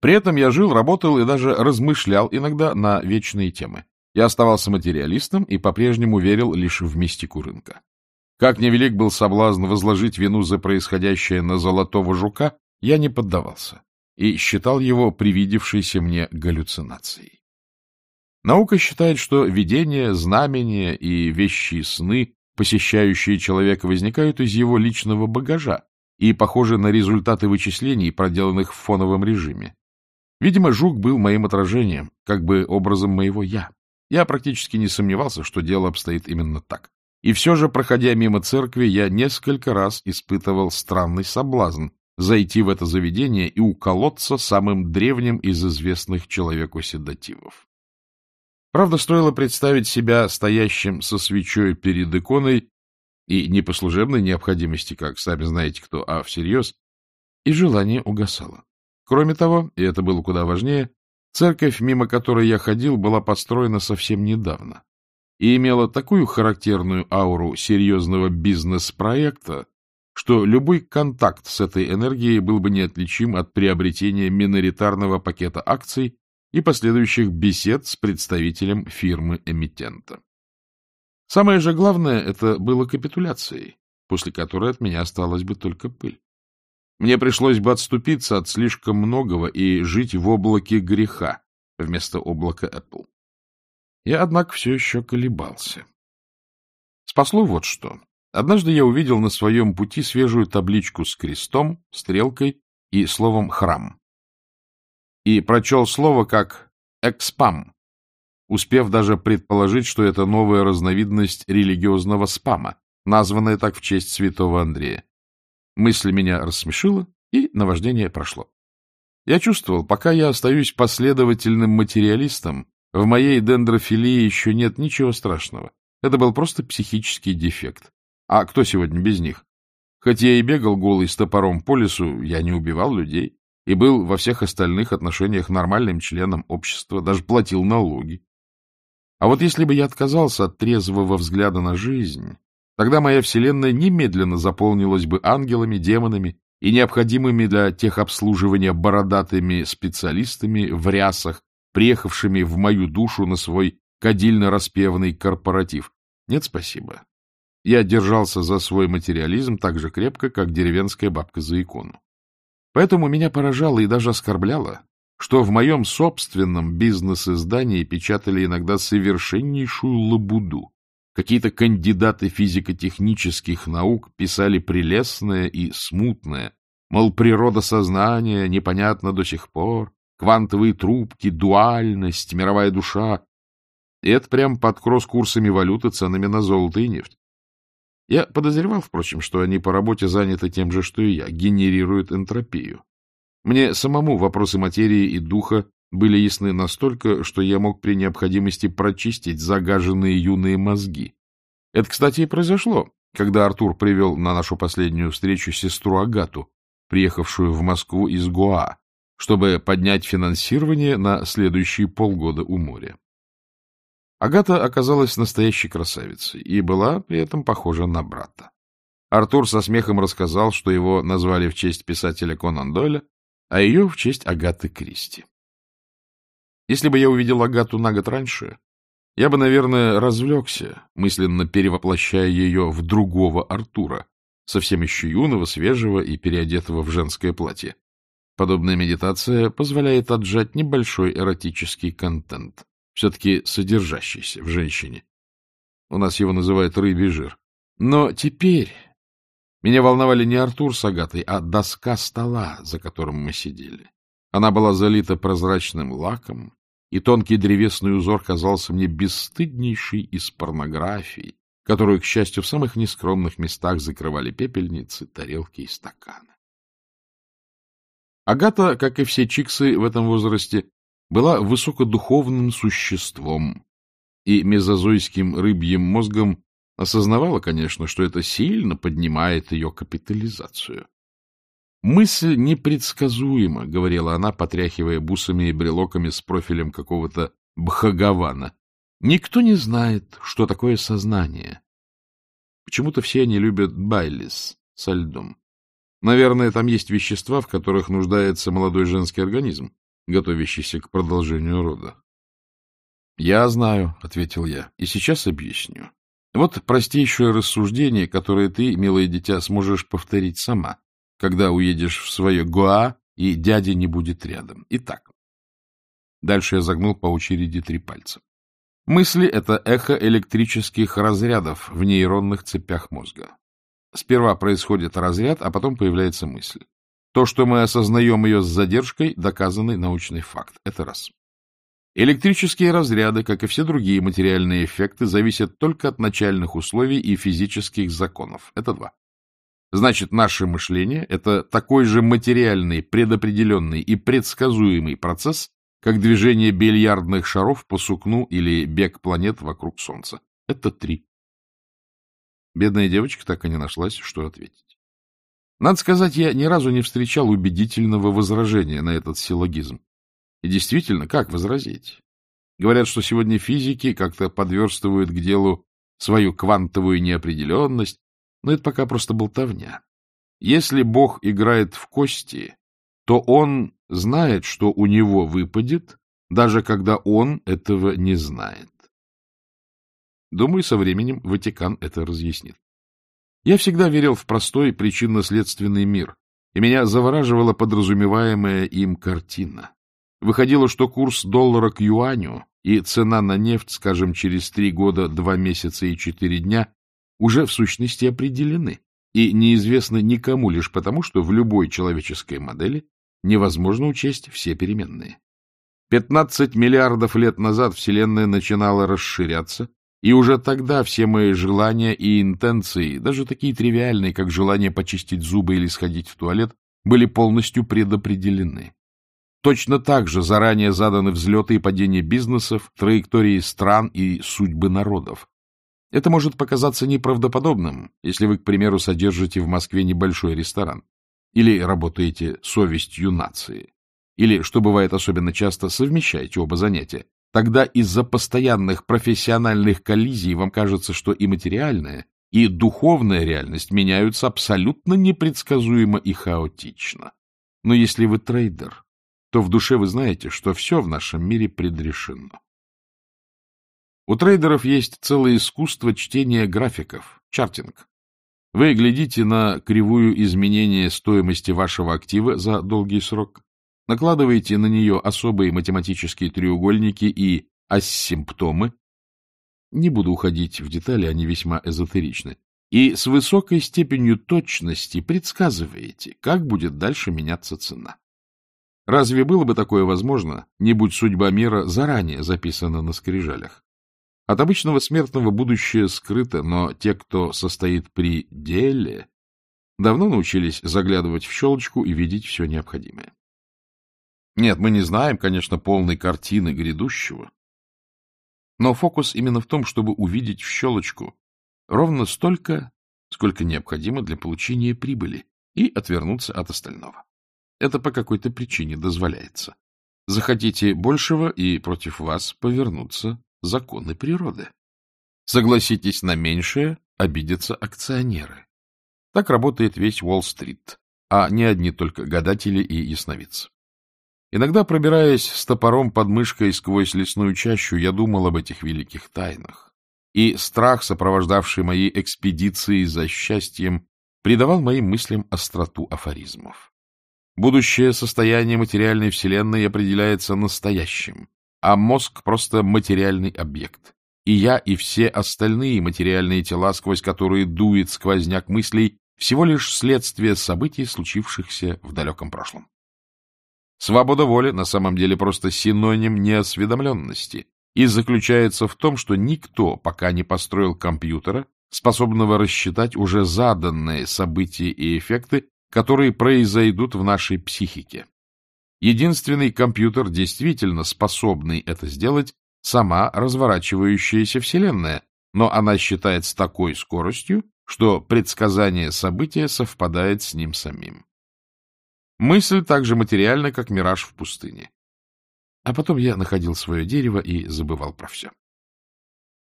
При этом я жил, работал и даже размышлял иногда на вечные темы. Я оставался материалистом и по-прежнему верил лишь в мистику рынка. Как невелик был соблазн возложить вину за происходящее на золотого жука, я не поддавался и считал его привидевшейся мне галлюцинацией. Наука считает, что видения, знамения и вещи сны, посещающие человека, возникают из его личного багажа и похожи на результаты вычислений, проделанных в фоновом режиме. Видимо, жук был моим отражением, как бы образом моего «я». Я практически не сомневался, что дело обстоит именно так. И все же, проходя мимо церкви, я несколько раз испытывал странный соблазн зайти в это заведение и уколоться самым древним из известных человеку седативов. Правда, стоило представить себя стоящим со свечой перед иконой, и не по служебной необходимости, как сами знаете кто, а всерьез, и желание угасало. Кроме того, и это было куда важнее, церковь, мимо которой я ходил, была построена совсем недавно и имела такую характерную ауру серьезного бизнес-проекта, что любой контакт с этой энергией был бы неотличим от приобретения миноритарного пакета акций и последующих бесед с представителем фирмы-эмитента. Самое же главное это было капитуляцией, после которой от меня осталась бы только пыль. Мне пришлось бы отступиться от слишком многого и жить в облаке греха вместо облака Apple. Я, однако, все еще колебался. Спасло вот что. Однажды я увидел на своем пути свежую табличку с крестом, стрелкой и словом «храм». И прочел слово как «экспам», успев даже предположить, что это новая разновидность религиозного спама, названная так в честь святого Андрея. Мысль меня рассмешила, и наваждение прошло. Я чувствовал, пока я остаюсь последовательным материалистом, в моей дендрофилии еще нет ничего страшного. Это был просто психический дефект. А кто сегодня без них? Хоть я и бегал голый с топором по лесу, я не убивал людей и был во всех остальных отношениях нормальным членом общества, даже платил налоги. А вот если бы я отказался от трезвого взгляда на жизнь, тогда моя вселенная немедленно заполнилась бы ангелами, демонами и необходимыми для техобслуживания бородатыми специалистами в рясах, приехавшими в мою душу на свой кадильно-распевный корпоратив. Нет, спасибо. Я держался за свой материализм так же крепко, как деревенская бабка за икону. Поэтому меня поражало и даже оскорбляло, что в моем собственном бизнес-издании печатали иногда совершеннейшую лабуду. Какие-то кандидаты физико-технических наук писали прелестное и смутное, мол, природа сознания непонятна до сих пор, квантовые трубки, дуальность, мировая душа. И это прям под кросс-курсами валюты ценами на золото и нефть. Я подозревал, впрочем, что они по работе заняты тем же, что и я, генерируют энтропию. Мне самому вопросы материи и духа были ясны настолько, что я мог при необходимости прочистить загаженные юные мозги. Это, кстати, и произошло, когда Артур привел на нашу последнюю встречу сестру Агату, приехавшую в Москву из Гоа, чтобы поднять финансирование на следующие полгода у моря. Агата оказалась настоящей красавицей и была при этом похожа на брата. Артур со смехом рассказал, что его назвали в честь писателя Конан Дойля, а ее в честь Агаты Кристи. Если бы я увидел Агату на год раньше, я бы, наверное, развлекся, мысленно перевоплощая ее в другого Артура, совсем еще юного, свежего и переодетого в женское платье. Подобная медитация позволяет отжать небольшой эротический контент все-таки содержащийся в женщине. У нас его называют рыбий жир. Но теперь меня волновали не Артур с Агатой, а доска стола, за которым мы сидели. Она была залита прозрачным лаком, и тонкий древесный узор казался мне бесстыднейшей из порнографий, которую, к счастью, в самых нескромных местах закрывали пепельницы, тарелки и стаканы. Агата, как и все чиксы в этом возрасте, была высокодуховным существом и мезозойским рыбьим мозгом осознавала, конечно, что это сильно поднимает ее капитализацию. «Мысль непредсказуема», — говорила она, потряхивая бусами и брелоками с профилем какого-то бхагавана. «Никто не знает, что такое сознание». Почему-то все они любят байлис со льдом. Наверное, там есть вещества, в которых нуждается молодой женский организм. готовящийся к продолжению рода. — Я знаю, — ответил я, — и сейчас объясню. Вот простейшее рассуждение, которое ты, милое дитя, сможешь повторить сама, когда уедешь в свое Гоа, и дядя не будет рядом. Итак. Дальше я загнул по очереди три пальца. Мысли — это эхо электрических разрядов в нейронных цепях мозга. Сперва происходит разряд, а потом появляется мысль. То, что мы осознаем ее с задержкой, доказанный научный факт. Это раз. Электрические разряды, как и все другие материальные эффекты, зависят только от начальных условий и физических законов. Это два. Значит, наше мышление — это такой же материальный, предопределенный и предсказуемый процесс, как движение бильярдных шаров по сукну или бег планет вокруг Солнца. Это три. Бедная девочка так и не нашлась, что ответить. Надо сказать, я ни разу не встречал убедительного возражения на этот силлогизм. И действительно, как возразить? Говорят, что сегодня физики как-то подверстывают к делу свою квантовую неопределенность, но это пока просто болтовня. Если Бог играет в кости, то он знает, что у него выпадет, даже когда он этого не знает. Думаю, со временем Ватикан это разъяснит. Я всегда верил в простой причинно-следственный мир, и меня завораживала подразумеваемая им картина. Выходило, что курс доллара к юаню и цена на нефть, скажем, через три года, два месяца и четыре дня, уже в сущности определены и неизвестны никому лишь потому, что в любой человеческой модели невозможно учесть все переменные. 15 миллиардов лет назад Вселенная начинала расширяться, и уже тогда все мои желания и интенции, даже такие тривиальные, как желание почистить зубы или сходить в туалет, были полностью предопределены. Точно так же заранее заданы взлеты и падения бизнесов, траектории стран и судьбы народов. Это может показаться неправдоподобным, если вы, к примеру, содержите в Москве небольшой ресторан, или работаете совестью нации, или, что бывает особенно часто, совмещаете оба занятия. Тогда из-за постоянных профессиональных коллизий вам кажется, что и материальная, и духовная реальность меняются абсолютно непредсказуемо и хаотично. Но если вы трейдер, то в душе вы знаете, что все в нашем мире предрешено. У трейдеров есть целое искусство чтения графиков, чартинг. Вы глядите на кривую изменения стоимости вашего актива за долгий срок, накладываете на нее особые математические треугольники и асимптомы, не буду уходить в детали, они весьма эзотеричны, и с высокой степенью точности предсказываете, как будет дальше меняться цена. Разве было бы такое возможно, не будь судьба мира заранее записана на скрижалях? От обычного смертного будущее скрыто, но те, кто состоит при деле, давно научились заглядывать в щелочку и видеть все необходимое. Нет, мы не знаем, конечно, полной картины грядущего, но фокус именно в том, чтобы увидеть в щелочку ровно столько, сколько необходимо для получения прибыли, и отвернуться от остального. Это по какой-то причине дозволяется. Захотите большего, и против вас повернутся законы природы. Согласитесь на меньшее, обидятся акционеры. Так работает весь Уолл-стрит, а не одни только гадатели и ясновидцы. Иногда, пробираясь с топором под мышкой сквозь лесную чащу, я думал об этих великих тайнах. И страх, сопровождавший мои экспедиции за счастьем, придавал моим мыслям остроту афоризмов. Будущее состояние материальной вселенной определяется настоящим, а мозг — просто материальный объект. И я, и все остальные материальные тела, сквозь которые дует сквозняк мыслей, всего лишь следствие событий, случившихся в далеком прошлом. Свобода воли на самом деле просто синоним неосведомленности и заключается в том, что никто пока не построил компьютера, способного рассчитать уже заданные события и эффекты, которые произойдут в нашей психике. Единственный компьютер, действительно способный это сделать, сама разворачивающаяся Вселенная, но она считает с такой скоростью, что предсказание события совпадает с ним самим. Мысль так же материальна, как мираж в пустыне. А потом я находил свое дерево и забывал про все.